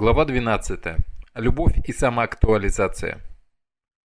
Глава 12. Любовь и самоактуализация.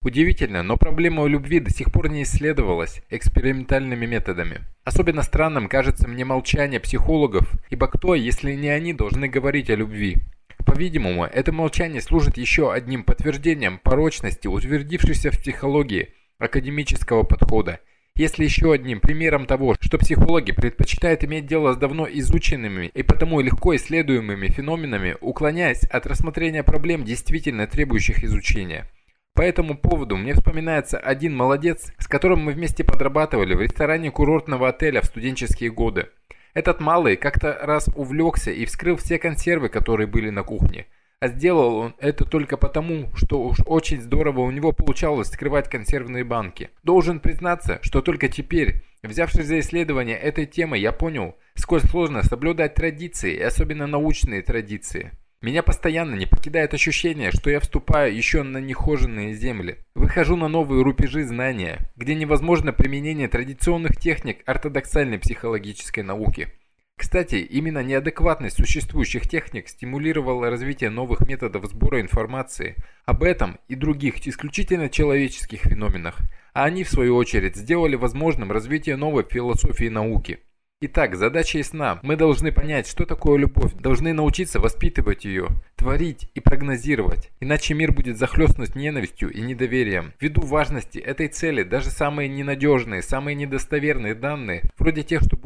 Удивительно, но проблема любви до сих пор не исследовалась экспериментальными методами. Особенно странным кажется мне молчание психологов, ибо кто, если не они, должны говорить о любви? По-видимому, это молчание служит еще одним подтверждением порочности, утвердившейся в психологии академического подхода если еще одним примером того, что психологи предпочитают иметь дело с давно изученными и потому легко исследуемыми феноменами, уклоняясь от рассмотрения проблем, действительно требующих изучения. По этому поводу мне вспоминается один молодец, с которым мы вместе подрабатывали в ресторане курортного отеля в студенческие годы. Этот малый как-то раз увлекся и вскрыл все консервы, которые были на кухне. А сделал он это только потому, что уж очень здорово у него получалось скрывать консервные банки. Должен признаться, что только теперь, взявшись за исследование этой темы, я понял, сколь сложно соблюдать традиции, и особенно научные традиции. Меня постоянно не покидает ощущение, что я вступаю еще на нехоженные земли. Выхожу на новые рубежи знания, где невозможно применение традиционных техник ортодоксальной психологической науки. Кстати, именно неадекватность существующих техник стимулировала развитие новых методов сбора информации об этом и других исключительно человеческих феноменах, а они в свою очередь сделали возможным развитие новой философии науки. Итак, задача ясна. Мы должны понять, что такое любовь, должны научиться воспитывать ее, творить и прогнозировать, иначе мир будет захлестнут ненавистью и недоверием. Ввиду важности этой цели, даже самые ненадежные, самые недостоверные данные, вроде тех, что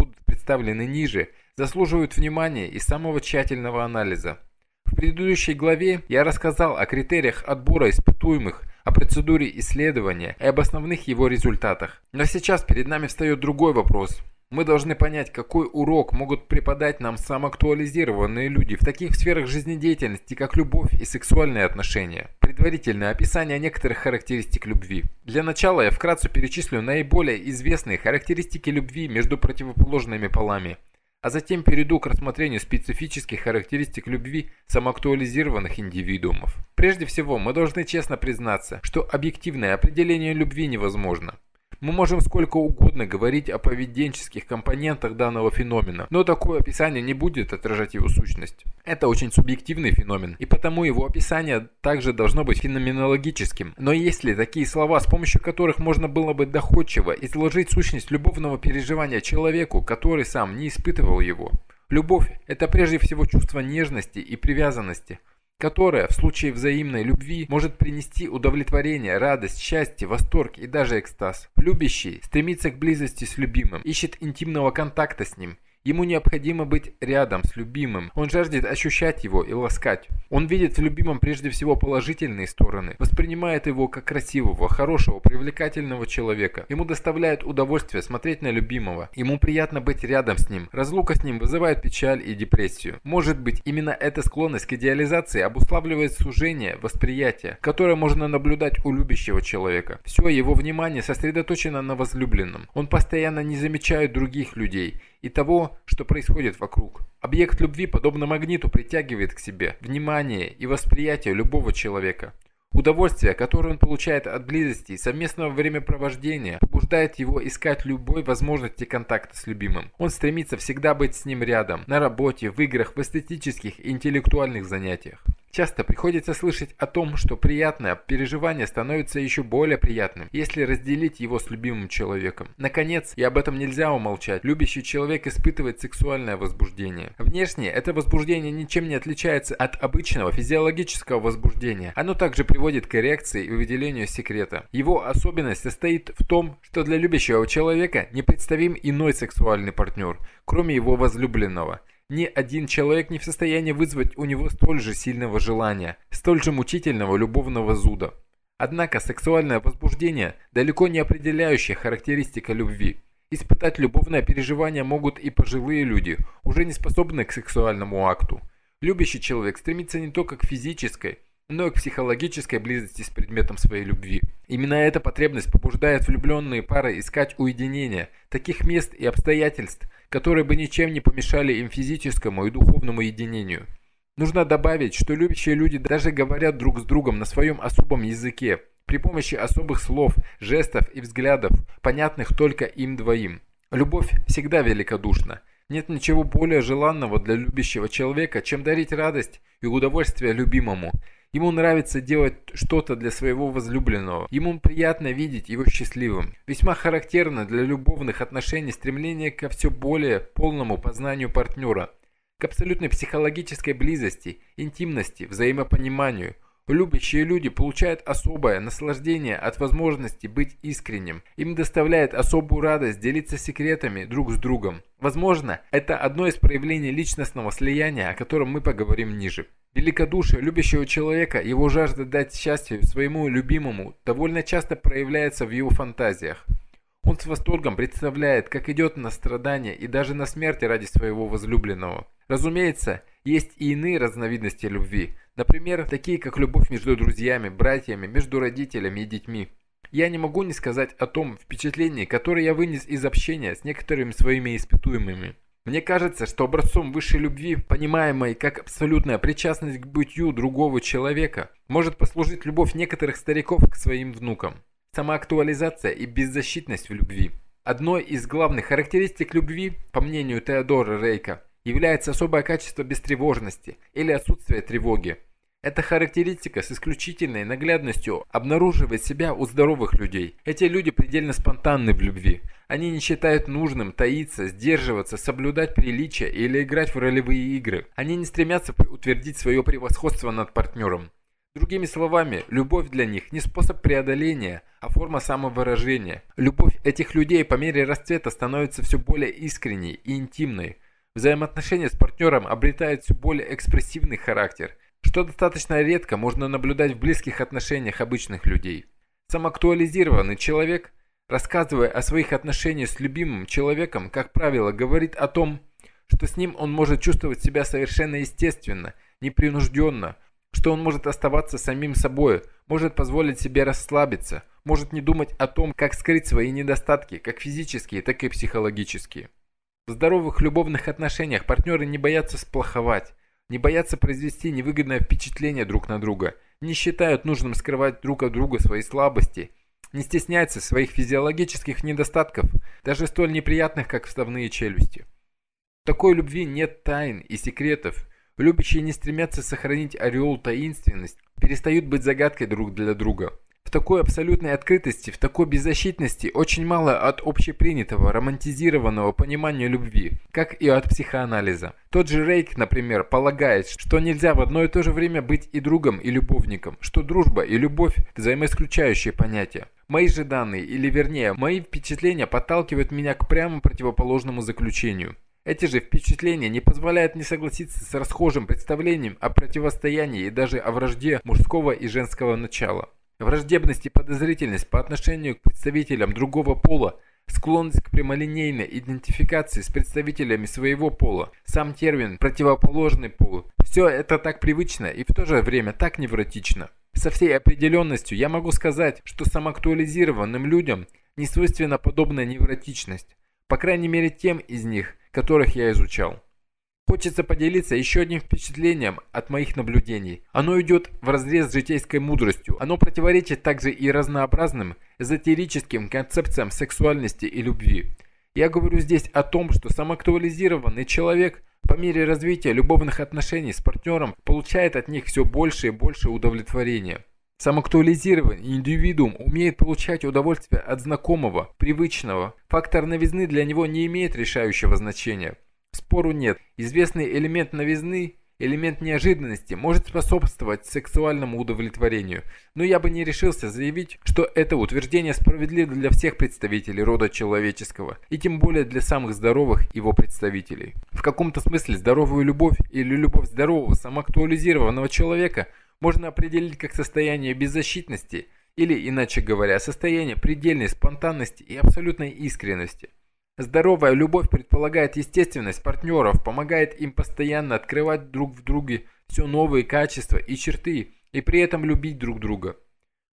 представлены ниже, заслуживают внимания и самого тщательного анализа. В предыдущей главе я рассказал о критериях отбора испытуемых, о процедуре исследования и об основных его результатах. Но сейчас перед нами встает другой вопрос. Мы должны понять, какой урок могут преподать нам самоактуализированные люди в таких сферах жизнедеятельности, как любовь и сексуальные отношения. Предварительное описание некоторых характеристик любви. Для начала я вкратце перечислю наиболее известные характеристики любви между противоположными полами – а затем перейду к рассмотрению специфических характеристик любви самоактуализированных индивидуумов. Прежде всего, мы должны честно признаться, что объективное определение любви невозможно. Мы можем сколько угодно говорить о поведенческих компонентах данного феномена, но такое описание не будет отражать его сущность. Это очень субъективный феномен, и потому его описание также должно быть феноменологическим. Но есть ли такие слова, с помощью которых можно было бы доходчиво изложить сущность любовного переживания человеку, который сам не испытывал его? Любовь – это прежде всего чувство нежности и привязанности – которая в случае взаимной любви может принести удовлетворение, радость, счастье, восторг и даже экстаз. Любящий стремится к близости с любимым, ищет интимного контакта с ним – Ему необходимо быть рядом с любимым. Он жаждет ощущать его и ласкать. Он видит в любимом прежде всего положительные стороны, воспринимает его как красивого, хорошего, привлекательного человека. Ему доставляет удовольствие смотреть на любимого. Ему приятно быть рядом с ним. Разлука с ним вызывает печаль и депрессию. Может быть, именно эта склонность к идеализации обуславливает сужение, восприятие, которое можно наблюдать у любящего человека. Все его внимание сосредоточено на возлюбленном. Он постоянно не замечает других людей и того, что происходит вокруг. Объект любви, подобно магниту, притягивает к себе внимание и восприятие любого человека. Удовольствие, которое он получает от близости и совместного времяпровождения, побуждает его искать любой возможности контакта с любимым. Он стремится всегда быть с ним рядом, на работе, в играх, в эстетических и интеллектуальных занятиях. Часто приходится слышать о том, что приятное переживание становится еще более приятным, если разделить его с любимым человеком. Наконец, и об этом нельзя умолчать, любящий человек испытывает сексуальное возбуждение. Внешне это возбуждение ничем не отличается от обычного физиологического возбуждения. Оно также приводит к эрекции и выделению секрета. Его особенность состоит в том, что для любящего человека непредставим иной сексуальный партнер, кроме его возлюбленного. Ни один человек не в состоянии вызвать у него столь же сильного желания, столь же мучительного любовного зуда. Однако сексуальное возбуждение далеко не определяющая характеристика любви. Испытать любовное переживание могут и пожилые люди, уже не способные к сексуальному акту. Любящий человек стремится не только к физической, но и к психологической близости с предметом своей любви. Именно эта потребность побуждает влюбленные пары искать уединения, таких мест и обстоятельств, которые бы ничем не помешали им физическому и духовному единению. Нужно добавить, что любящие люди даже говорят друг с другом на своем особом языке, при помощи особых слов, жестов и взглядов, понятных только им двоим. Любовь всегда великодушна. Нет ничего более желанного для любящего человека, чем дарить радость и удовольствие любимому. Ему нравится делать что-то для своего возлюбленного. Ему приятно видеть его счастливым. Весьма характерно для любовных отношений стремление ко все более полному познанию партнера, к абсолютной психологической близости, интимности, взаимопониманию – Любящие люди получают особое наслаждение от возможности быть искренним. Им доставляет особую радость делиться секретами друг с другом. Возможно, это одно из проявлений личностного слияния, о котором мы поговорим ниже. Великодушие любящего человека, его жажда дать счастье своему любимому, довольно часто проявляется в его фантазиях. Он с восторгом представляет, как идет на страдания и даже на смерти ради своего возлюбленного. Разумеется, есть и иные разновидности любви, например, такие как любовь между друзьями, братьями, между родителями и детьми. Я не могу не сказать о том впечатлении, которое я вынес из общения с некоторыми своими испытуемыми. Мне кажется, что образцом высшей любви, понимаемой как абсолютная причастность к бытию другого человека, может послужить любовь некоторых стариков к своим внукам. Самоактуализация и беззащитность в любви. Одной из главных характеристик любви, по мнению Теодора Рейка, является особое качество бестревожности или отсутствие тревоги. Эта характеристика с исключительной наглядностью обнаруживает себя у здоровых людей. Эти люди предельно спонтанны в любви. Они не считают нужным таиться, сдерживаться, соблюдать приличия или играть в ролевые игры. Они не стремятся утвердить свое превосходство над партнером. Другими словами, любовь для них не способ преодоления, а форма самовыражения. Любовь этих людей по мере расцвета становится все более искренней и интимной. Взаимоотношения с партнером обретают все более экспрессивный характер, что достаточно редко можно наблюдать в близких отношениях обычных людей. Самоактуализированный человек, рассказывая о своих отношениях с любимым человеком, как правило, говорит о том, что с ним он может чувствовать себя совершенно естественно, непринужденно, что он может оставаться самим собой, может позволить себе расслабиться, может не думать о том, как скрыть свои недостатки, как физические, так и психологические. В здоровых любовных отношениях партнеры не боятся сплоховать, не боятся произвести невыгодное впечатление друг на друга, не считают нужным скрывать друг от друга свои слабости, не стесняются своих физиологических недостатков, даже столь неприятных, как вставные челюсти. В такой любви нет тайн и секретов. Любящие не стремятся сохранить ореол таинственности, перестают быть загадкой друг для друга. Такой абсолютной открытости, в такой беззащитности очень мало от общепринятого, романтизированного понимания любви, как и от психоанализа. Тот же Рейк, например, полагает, что нельзя в одно и то же время быть и другом, и любовником, что дружба и любовь – взаимоисключающие понятия. Мои же данные, или вернее, мои впечатления подталкивают меня к прямо противоположному заключению. Эти же впечатления не позволяют мне согласиться с расхожим представлением о противостоянии и даже о вражде мужского и женского начала. Враждебность и подозрительность по отношению к представителям другого пола, склонность к прямолинейной идентификации с представителями своего пола, сам термин «противоположный пол» – все это так привычно и в то же время так невротично. Со всей определенностью я могу сказать, что самоактуализированным людям не свойственна подобная невротичность, по крайней мере тем из них, которых я изучал. Хочется поделиться еще одним впечатлением от моих наблюдений. Оно идет вразрез с житейской мудростью. Оно противоречит также и разнообразным эзотерическим концепциям сексуальности и любви. Я говорю здесь о том, что самоактуализированный человек по мере развития любовных отношений с партнером получает от них все больше и больше удовлетворения. Самоактуализированный индивидуум умеет получать удовольствие от знакомого, привычного. Фактор новизны для него не имеет решающего значения. Спору нет. Известный элемент новизны, элемент неожиданности может способствовать сексуальному удовлетворению, но я бы не решился заявить, что это утверждение справедливо для всех представителей рода человеческого, и тем более для самых здоровых его представителей. В каком-то смысле здоровую любовь или любовь здорового самоактуализированного человека можно определить как состояние беззащитности или, иначе говоря, состояние предельной спонтанности и абсолютной искренности. Здоровая любовь предполагает естественность партнеров, помогает им постоянно открывать друг в друге все новые качества и черты, и при этом любить друг друга.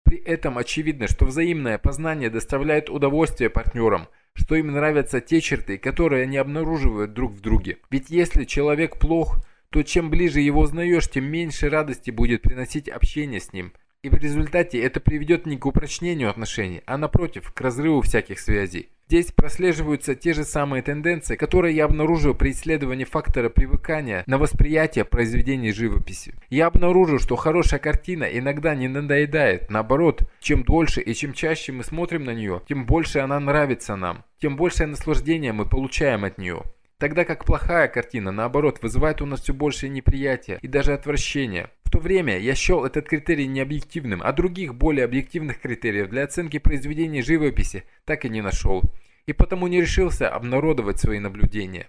При этом очевидно, что взаимное познание доставляет удовольствие партнерам, что им нравятся те черты, которые они обнаруживают друг в друге. Ведь если человек плох, то чем ближе его узнаешь, тем меньше радости будет приносить общение с ним. И в результате это приведет не к упрочнению отношений, а напротив, к разрыву всяких связей. Здесь прослеживаются те же самые тенденции, которые я обнаружил при исследовании фактора привыкания на восприятие произведений живописи. Я обнаружил, что хорошая картина иногда не надоедает. Наоборот, чем дольше и чем чаще мы смотрим на нее, тем больше она нравится нам, тем большее наслаждение мы получаем от нее. Тогда как плохая картина, наоборот, вызывает у нас все большее неприятие и даже отвращение. В то время я счел этот критерий необъективным, а других более объективных критериев для оценки произведений живописи так и не нашел. И потому не решился обнародовать свои наблюдения.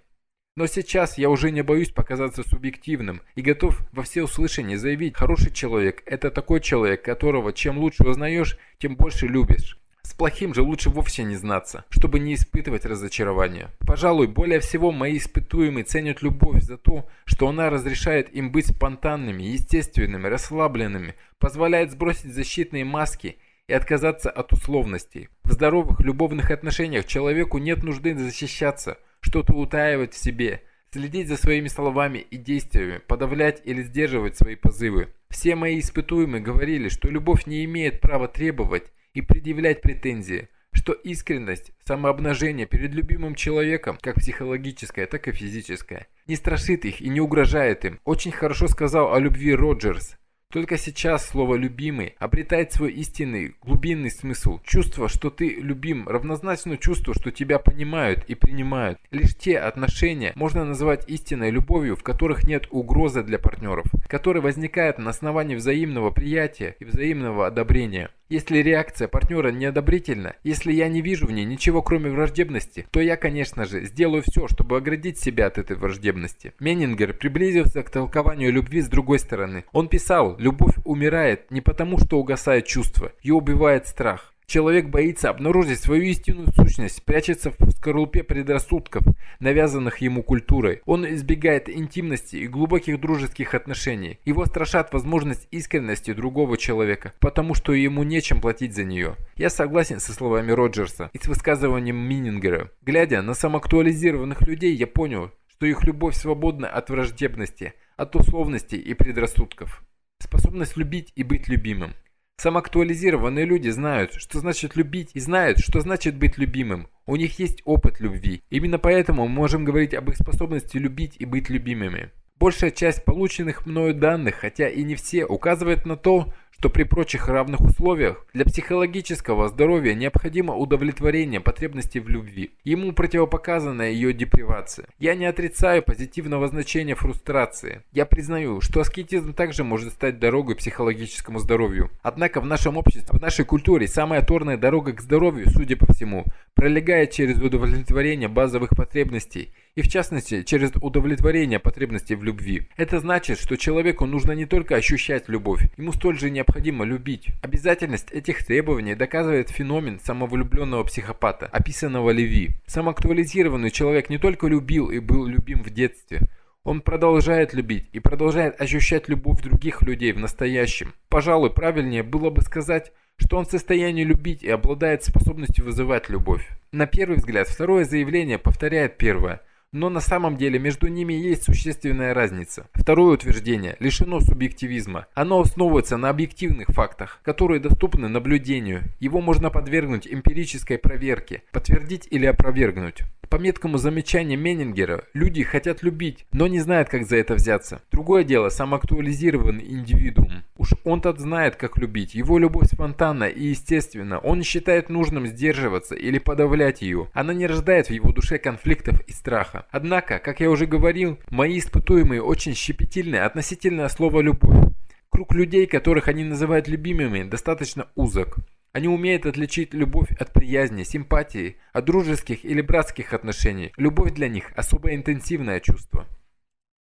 Но сейчас я уже не боюсь показаться субъективным и готов во всеуслышание заявить, хороший человек – это такой человек, которого чем лучше узнаешь, тем больше любишь. С плохим же лучше вовсе не знаться, чтобы не испытывать разочарования. Пожалуй, более всего мои испытуемые ценят любовь за то, что она разрешает им быть спонтанными, естественными, расслабленными, позволяет сбросить защитные маски и отказаться от условностей. В здоровых любовных отношениях человеку нет нужды защищаться, что-то утаивать в себе, следить за своими словами и действиями, подавлять или сдерживать свои позывы. Все мои испытуемые говорили, что любовь не имеет права требовать и предъявлять претензии, что искренность, самообнажение перед любимым человеком, как психологическое, так и физическое, не страшит их и не угрожает им. Очень хорошо сказал о любви Роджерс. Только сейчас слово «любимый» обретает свой истинный, глубинный смысл. Чувство, что ты любим, равнозначно чувству, что тебя понимают и принимают. Лишь те отношения можно назвать истинной любовью, в которых нет угрозы для партнеров, которые возникают на основании взаимного приятия и взаимного одобрения. Если реакция партнера неодобрительна, если я не вижу в ней ничего кроме враждебности, то я, конечно же, сделаю все, чтобы оградить себя от этой враждебности. Меннингер приблизился к толкованию любви с другой стороны. Он писал, любовь умирает не потому, что угасает чувство, ее убивает страх. Человек боится обнаружить свою истинную сущность, прячется в скорлупе предрассудков, навязанных ему культурой. Он избегает интимности и глубоких дружеских отношений. Его страшат возможность искренности другого человека, потому что ему нечем платить за нее. Я согласен со словами Роджерса и с высказыванием Миннингера. Глядя на самоактуализированных людей, я понял, что их любовь свободна от враждебности, от условностей и предрассудков. Способность любить и быть любимым. Самоактуализированные люди знают, что значит любить и знают, что значит быть любимым. У них есть опыт любви. Именно поэтому мы можем говорить об их способности любить и быть любимыми. Большая часть полученных мною данных, хотя и не все, указывает на то, что при прочих равных условиях для психологического здоровья необходимо удовлетворение потребностей в любви. Ему противопоказана ее депривация. Я не отрицаю позитивного значения фрустрации. Я признаю, что аскетизм также может стать дорогой к психологическому здоровью. Однако в нашем обществе, в нашей культуре самая торная дорога к здоровью, судя по всему, пролегает через удовлетворение базовых потребностей и в частности через удовлетворение потребностей в любви. Это значит, что человеку нужно не только ощущать любовь, ему столь же необходимо любить. Обязательность этих требований доказывает феномен самовлюбленного психопата, описанного Леви. Самоактуализированный человек не только любил и был любим в детстве, он продолжает любить и продолжает ощущать любовь других людей в настоящем. Пожалуй, правильнее было бы сказать, что он в состоянии любить и обладает способностью вызывать любовь. На первый взгляд, второе заявление повторяет первое, но на самом деле между ними есть существенная разница. Второе утверждение лишено субъективизма. Оно основывается на объективных фактах, которые доступны наблюдению. Его можно подвергнуть эмпирической проверке, подтвердить или опровергнуть. По меткому замечанию Меннингера, люди хотят любить, но не знают, как за это взяться. Другое дело, самоактуализированный индивидуум. Уж он-то знает, как любить. Его любовь спонтанна и естественна. Он не считает нужным сдерживаться или подавлять ее. Она не рождает в его душе конфликтов и страха. Однако, как я уже говорил, мои испытуемые очень щепетильны относительно слова «любовь». Круг людей, которых они называют любимыми, достаточно узок. Они умеют отличить любовь от приязни, симпатии, от дружеских или братских отношений. Любовь для них – особо интенсивное чувство.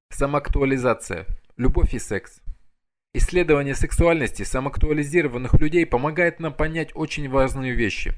Самоактуализация. Любовь и секс. Исследование сексуальности самоактуализированных людей помогает нам понять очень важные вещи.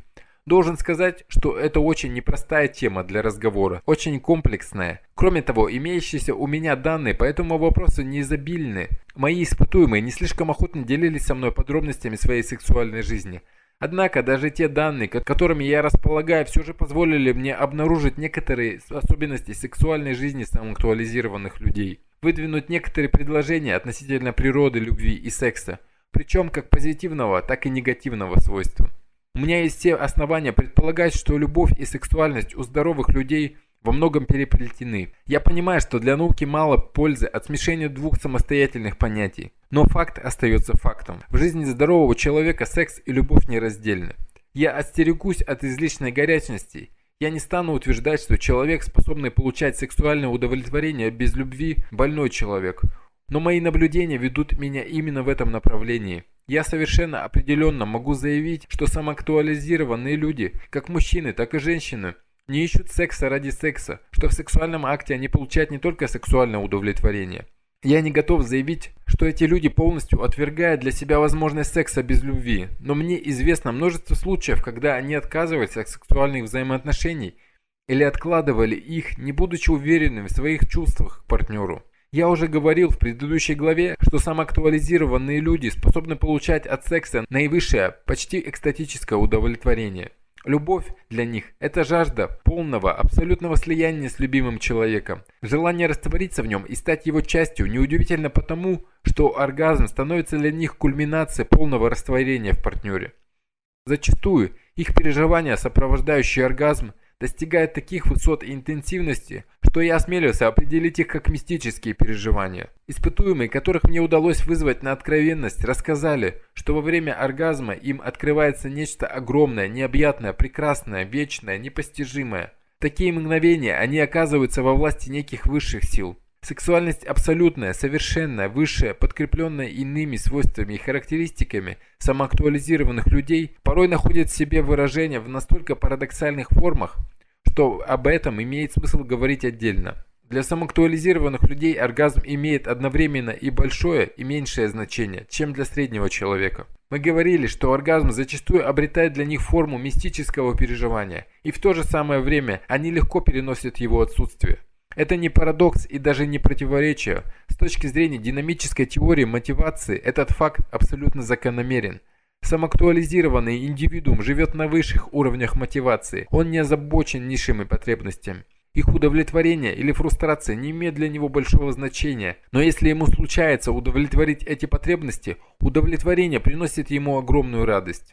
Должен сказать, что это очень непростая тема для разговора, очень комплексная. Кроме того, имеющиеся у меня данные по этому вопросу не изобильны. Мои испытуемые не слишком охотно делились со мной подробностями своей сексуальной жизни – Однако даже те данные, которыми я располагаю, все же позволили мне обнаружить некоторые особенности сексуальной жизни самоактуализированных людей, выдвинуть некоторые предложения относительно природы любви и секса, причем как позитивного, так и негативного свойства. У меня есть все основания предполагать, что любовь и сексуальность у здоровых людей во многом переплетены. Я понимаю, что для науки мало пользы от смешения двух самостоятельных понятий. Но факт остается фактом. В жизни здорового человека секс и любовь нераздельны. Я остерегусь от излишней горячности. Я не стану утверждать, что человек, способный получать сексуальное удовлетворение без любви, больной человек. Но мои наблюдения ведут меня именно в этом направлении. Я совершенно определенно могу заявить, что самоактуализированные люди, как мужчины, так и женщины, не ищут секса ради секса, что в сексуальном акте они получают не только сексуальное удовлетворение. Я не готов заявить, что эти люди полностью отвергают для себя возможность секса без любви, но мне известно множество случаев, когда они отказываются от сексуальных взаимоотношений или откладывали их, не будучи уверенными в своих чувствах к партнеру. Я уже говорил в предыдущей главе, что самоактуализированные люди способны получать от секса наивысшее, почти экстатическое удовлетворение. Любовь для них – это жажда полного, абсолютного слияния с любимым человеком. Желание раствориться в нем и стать его частью неудивительно потому, что оргазм становится для них кульминацией полного растворения в партнере. Зачастую их переживания, сопровождающие оргазм, достигают таких высот и интенсивности, что я осмелился определить их как мистические переживания. Испытуемые, которых мне удалось вызвать на откровенность, рассказали, что во время оргазма им открывается нечто огромное, необъятное, прекрасное, вечное, непостижимое. В такие мгновения они оказываются во власти неких высших сил. Сексуальность абсолютная, совершенная, высшая, подкрепленная иными свойствами и характеристиками самоактуализированных людей, порой находит в себе выражение в настолько парадоксальных формах, что об этом имеет смысл говорить отдельно. Для самоактуализированных людей оргазм имеет одновременно и большое, и меньшее значение, чем для среднего человека. Мы говорили, что оргазм зачастую обретает для них форму мистического переживания, и в то же самое время они легко переносят его отсутствие. Это не парадокс и даже не противоречие. С точки зрения динамической теории мотивации этот факт абсолютно закономерен. Самоактуализированный индивидуум живет на высших уровнях мотивации. Он не озабочен низшими потребностями. Их удовлетворение или фрустрация не имеет для него большого значения, но если ему случается удовлетворить эти потребности, удовлетворение приносит ему огромную радость.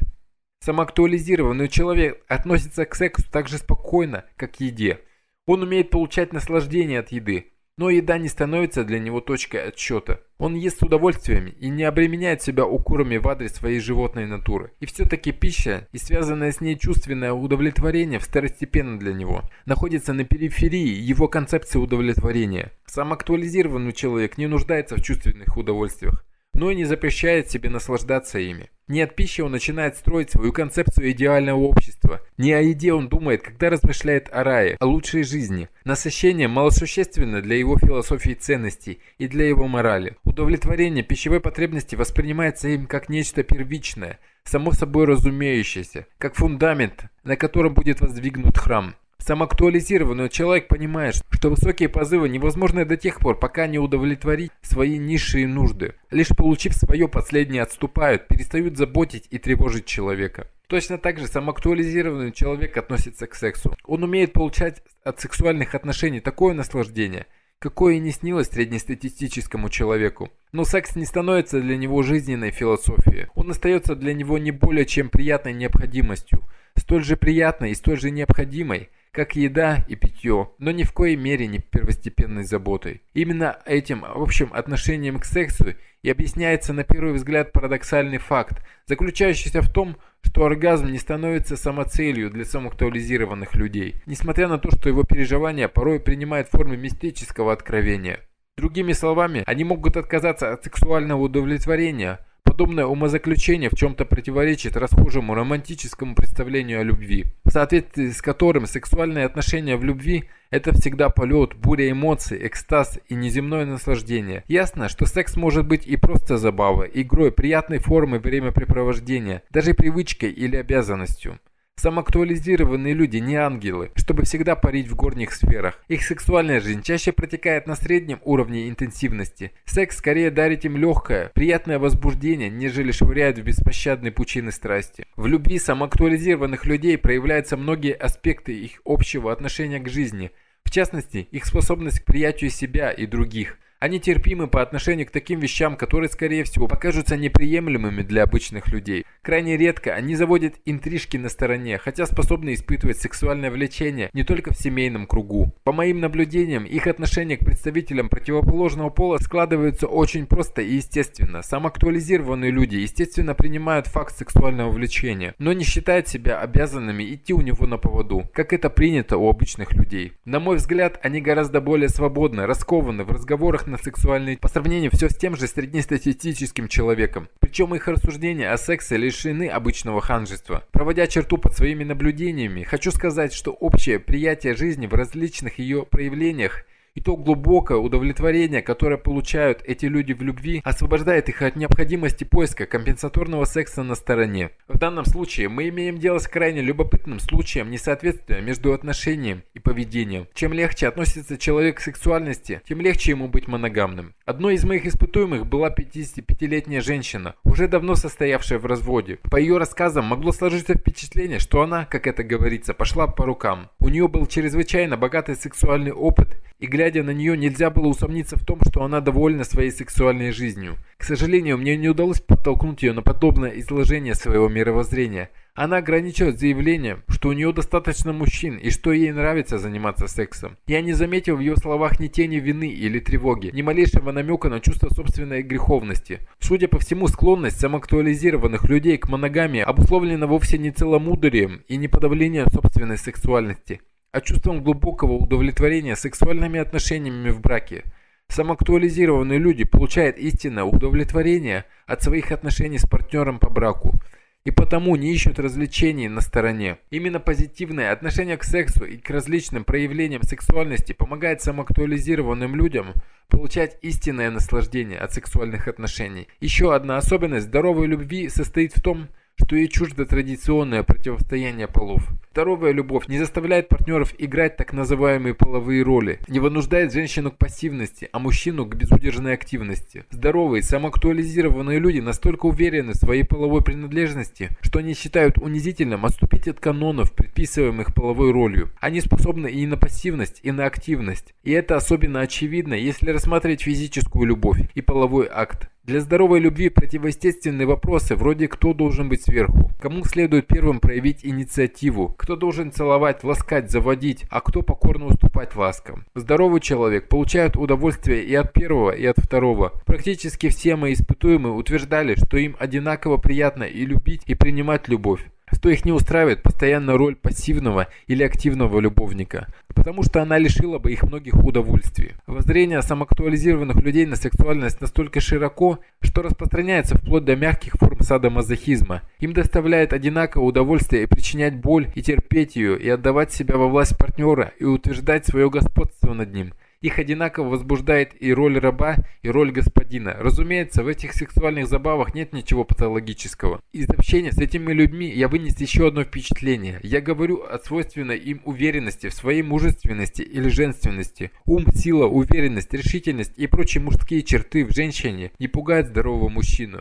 Самоактуализированный человек относится к сексу так же спокойно, как к еде. Он умеет получать наслаждение от еды, но еда не становится для него точкой отсчета. Он ест с удовольствием и не обременяет себя укорами в адрес своей животной натуры. И все-таки пища и связанное с ней чувственное удовлетворение второстепенно для него, находится на периферии его концепции удовлетворения. Сам актуализированный человек не нуждается в чувственных удовольствиях но и не запрещает себе наслаждаться ими. Не от пищи он начинает строить свою концепцию идеального общества. Не о еде он думает, когда размышляет о рае, о лучшей жизни. Насыщение малосущественно для его философии ценностей и для его морали. Удовлетворение пищевой потребности воспринимается им как нечто первичное, само собой разумеющееся, как фундамент, на котором будет воздвигнут храм. Самоактуализированный человек понимает, что высокие позывы невозможны до тех пор, пока не удовлетворить свои низшие нужды. Лишь получив свое, последние отступают, перестают заботить и тревожить человека. Точно так же самоактуализированный человек относится к сексу. Он умеет получать от сексуальных отношений такое наслаждение, какое и не снилось среднестатистическому человеку. Но секс не становится для него жизненной философией. Он остается для него не более чем приятной необходимостью, столь же приятной и столь же необходимой, как еда и питье, но ни в коей мере не первостепенной заботой. Именно этим общим отношением к сексу и объясняется на первый взгляд парадоксальный факт, заключающийся в том, что оргазм не становится самоцелью для самоактуализированных людей, несмотря на то, что его переживания порой принимают формы мистического откровения. Другими словами, они могут отказаться от сексуального удовлетворения, Подобное умозаключение в чем-то противоречит расхожему романтическому представлению о любви, в соответствии с которым сексуальные отношения в любви – это всегда полет, буря эмоций, экстаз и неземное наслаждение. Ясно, что секс может быть и просто забавой, игрой, приятной формой времяпрепровождения, даже привычкой или обязанностью. Самоактуализированные люди не ангелы, чтобы всегда парить в горних сферах. Их сексуальная жизнь чаще протекает на среднем уровне интенсивности. Секс скорее дарит им легкое, приятное возбуждение, нежели швыряет в беспощадные пучины страсти. В любви самоактуализированных людей проявляются многие аспекты их общего отношения к жизни, в частности, их способность к приятию себя и других – Они терпимы по отношению к таким вещам, которые, скорее всего, покажутся неприемлемыми для обычных людей. Крайне редко они заводят интрижки на стороне, хотя способны испытывать сексуальное влечение не только в семейном кругу. По моим наблюдениям, их отношение к представителям противоположного пола складывается очень просто и естественно. Самоактуализированные люди, естественно, принимают факт сексуального влечения, но не считают себя обязанными идти у него на поводу, как это принято у обычных людей. На мой взгляд, они гораздо более свободны, раскованы в разговорах на сексуальные по сравнению все с тем же среднестатистическим человеком. Причем их рассуждения о сексе лишены обычного ханжества. Проводя черту под своими наблюдениями, хочу сказать, что общее приятие жизни в различных ее проявлениях и то глубокое удовлетворение, которое получают эти люди в любви, освобождает их от необходимости поиска компенсаторного секса на стороне. В данном случае мы имеем дело с крайне любопытным случаем несоответствия между отношением и поведением. Чем легче относится человек к сексуальности, тем легче ему быть моногамным. Одной из моих испытуемых была 55-летняя женщина, уже давно состоявшая в разводе. По ее рассказам могло сложиться впечатление, что она, как это говорится, пошла по рукам. У нее был чрезвычайно богатый сексуальный опыт, и глядя на нее, нельзя было усомниться в том, что она довольна своей сексуальной жизнью. К сожалению, мне не удалось подтолкнуть ее на подобное изложение своего мировоззрения. Она ограничилась заявлением, что у нее достаточно мужчин и что ей нравится заниматься сексом. Я не заметил в ее словах ни тени вины или тревоги, ни малейшего намека на чувство собственной греховности. Судя по всему, склонность самоактуализированных людей к моногамии обусловлена вовсе не целомудрием и не подавлением собственной сексуальности а чувством глубокого удовлетворения сексуальными отношениями в браке. Самоактуализированные люди получают истинное удовлетворение от своих отношений с партнером по браку и потому не ищут развлечений на стороне. Именно позитивное отношение к сексу и к различным проявлениям сексуальности помогает самоактуализированным людям получать истинное наслаждение от сексуальных отношений. Еще одна особенность здоровой любви состоит в том, что ей чуждо традиционное противостояние полов. Здоровая любовь не заставляет партнеров играть так называемые половые роли, не вынуждает женщину к пассивности, а мужчину к безудержной активности. Здоровые, самоактуализированные люди настолько уверены в своей половой принадлежности, что они считают унизительным отступить от канонов, предписываемых половой ролью. Они способны и на пассивность, и на активность. И это особенно очевидно, если рассматривать физическую любовь и половой акт. Для здоровой любви противоестественные вопросы, вроде кто должен быть сверху, кому следует первым проявить инициативу, кто должен целовать, ласкать, заводить, а кто покорно уступать ласкам. Здоровый человек получает удовольствие и от первого, и от второго. Практически все мои испытуемые утверждали, что им одинаково приятно и любить, и принимать любовь что их не устраивает постоянная роль пассивного или активного любовника, потому что она лишила бы их многих удовольствий. Воззрение самоактуализированных людей на сексуальность настолько широко, что распространяется вплоть до мягких форм садомазохизма. Им доставляет одинаковое удовольствие и причинять боль, и терпеть ее, и отдавать себя во власть партнера, и утверждать свое господство над ним – их одинаково возбуждает и роль раба, и роль господина. Разумеется, в этих сексуальных забавах нет ничего патологического. Из общения с этими людьми я вынес еще одно впечатление. Я говорю о свойственной им уверенности в своей мужественности или женственности. Ум, сила, уверенность, решительность и прочие мужские черты в женщине не пугают здорового мужчину.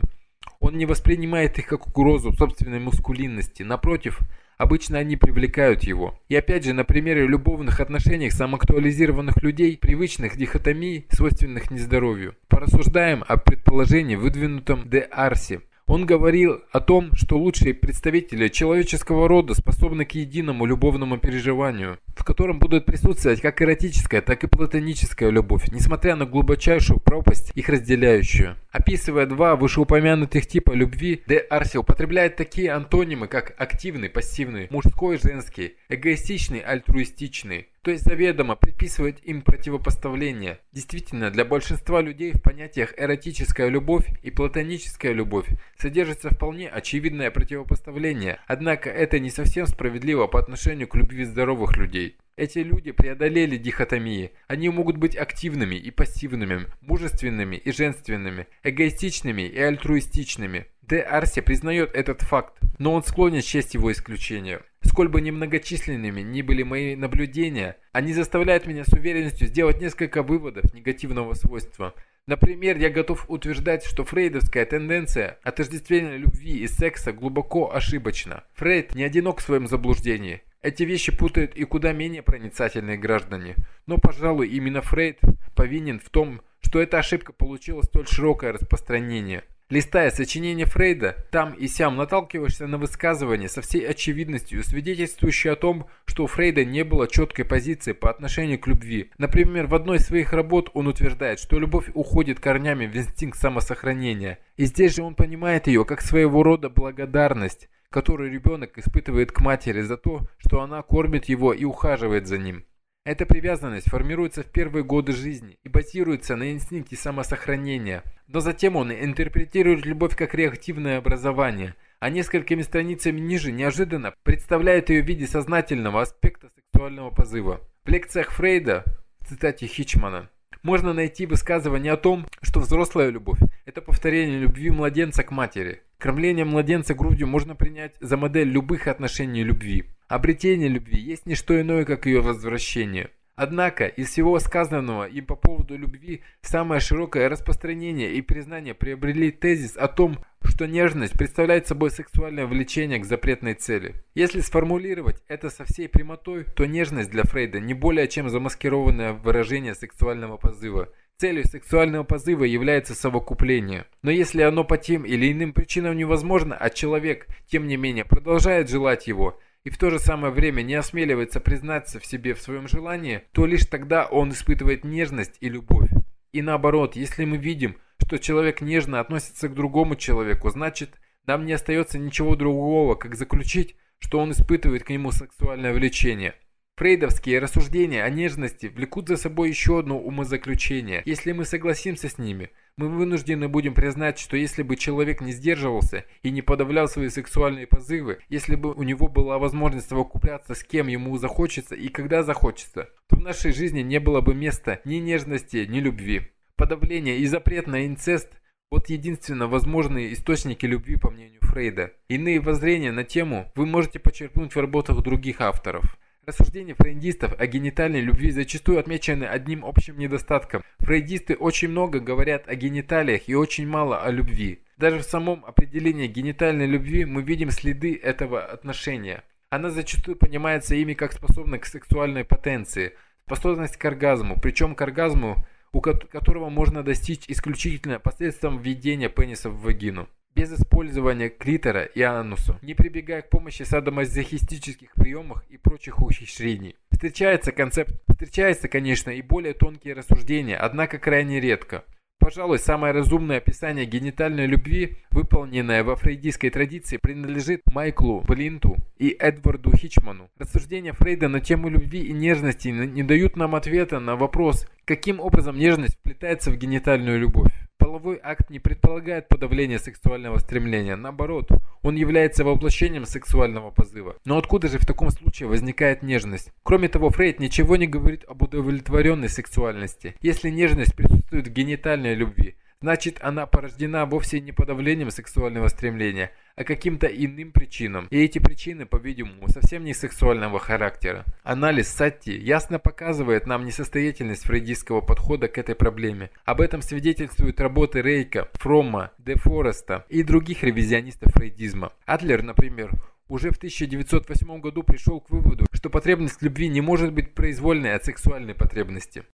Он не воспринимает их как угрозу собственной мускулинности. Напротив, Обычно они привлекают его. И опять же, на примере любовных отношений самоактуализированных людей, привычных дихотомий, свойственных нездоровью. Порассуждаем о предположении, выдвинутом Де Арси. Он говорил о том, что лучшие представители человеческого рода способны к единому любовному переживанию, в котором будут присутствовать как эротическая, так и платоническая любовь, несмотря на глубочайшую пропасть, их разделяющую. Описывая два вышеупомянутых типа любви, Де Арси употребляет такие антонимы, как активный, пассивный, мужской, женский, эгоистичный, альтруистичный то есть заведомо предписывать им противопоставление. Действительно, для большинства людей в понятиях эротическая любовь и платоническая любовь содержится вполне очевидное противопоставление, однако это не совсем справедливо по отношению к любви здоровых людей. Эти люди преодолели дихотомии. Они могут быть активными и пассивными, мужественными и женственными, эгоистичными и альтруистичными. Де Арси признает этот факт, но он склонен счесть его исключение. Сколь бы немногочисленными ни были мои наблюдения, они заставляют меня с уверенностью сделать несколько выводов негативного свойства. Например, я готов утверждать, что фрейдовская тенденция отождествления любви и секса глубоко ошибочна. Фрейд не одинок в своем заблуждении. Эти вещи путают и куда менее проницательные граждане. Но, пожалуй, именно Фрейд повинен в том, что эта ошибка получила столь широкое распространение. Листая сочинения Фрейда, там и сям наталкиваешься на высказывания со всей очевидностью, свидетельствующие о том, что у Фрейда не было четкой позиции по отношению к любви. Например, в одной из своих работ он утверждает, что любовь уходит корнями в инстинкт самосохранения. И здесь же он понимает ее как своего рода благодарность, которую ребенок испытывает к матери за то, что она кормит его и ухаживает за ним. Эта привязанность формируется в первые годы жизни и базируется на инстинкте самосохранения, но затем он интерпретирует любовь как реактивное образование, а несколькими страницами ниже неожиданно представляет ее в виде сознательного аспекта сексуального позыва. В лекциях Фрейда, в цитате Хичмана, можно найти высказывание о том, что взрослая любовь – это повторение любви младенца к матери. Кормление младенца грудью можно принять за модель любых отношений любви. Обретение любви есть не что иное, как ее возвращение. Однако, из всего сказанного им по поводу любви, самое широкое распространение и признание приобрели тезис о том, что нежность представляет собой сексуальное влечение к запретной цели. Если сформулировать это со всей прямотой, то нежность для Фрейда не более чем замаскированное выражение сексуального позыва. Целью сексуального позыва является совокупление. Но если оно по тем или иным причинам невозможно, а человек, тем не менее, продолжает желать его – и в то же самое время не осмеливается признаться в себе в своем желании, то лишь тогда он испытывает нежность и любовь. И наоборот, если мы видим, что человек нежно относится к другому человеку, значит, нам не остается ничего другого, как заключить, что он испытывает к нему сексуальное влечение – Фрейдовские рассуждения о нежности влекут за собой еще одно умозаключение. Если мы согласимся с ними, мы вынуждены будем признать, что если бы человек не сдерживался и не подавлял свои сексуальные позывы, если бы у него была возможность совокупляться с кем ему захочется и когда захочется, то в нашей жизни не было бы места ни нежности, ни любви. Подавление и запрет на инцест – вот единственно возможные источники любви, по мнению Фрейда. Иные воззрения на тему вы можете почерпнуть в работах других авторов. Рассуждения фрейдистов о генитальной любви зачастую отмечены одним общим недостатком. Фрейдисты очень много говорят о гениталиях и очень мало о любви. Даже в самом определении генитальной любви мы видим следы этого отношения. Она зачастую понимается ими как способность к сексуальной потенции, способность к оргазму, причем к оргазму, у которого можно достичь исключительно посредством введения пениса в вагину без использования клитора и ануса, не прибегая к помощи садомазохистических приемов и прочих ухищрений. Встречается концепт, встречается, конечно, и более тонкие рассуждения, однако крайне редко. Пожалуй, самое разумное описание генитальной любви, выполненное во фрейдистской традиции, принадлежит Майклу Блинту и Эдварду Хичману. Рассуждения Фрейда на тему любви и нежности не дают нам ответа на вопрос, каким образом нежность вплетается в генитальную любовь. Половой акт не предполагает подавление сексуального стремления, наоборот, он является воплощением сексуального позыва. Но откуда же в таком случае возникает нежность? Кроме того, Фрейд ничего не говорит об удовлетворенной сексуальности. Если нежность присутствует в генитальной любви, значит она порождена вовсе не подавлением сексуального стремления, а каким-то иным причинам. И эти причины, по-видимому, совсем не сексуального характера. Анализ Сатти ясно показывает нам несостоятельность фрейдистского подхода к этой проблеме. Об этом свидетельствуют работы Рейка, Фромма, Де Фореста и других ревизионистов фрейдизма. Адлер, например, уже в 1908 году пришел к выводу, что потребность любви не может быть произвольной от сексуальной потребности.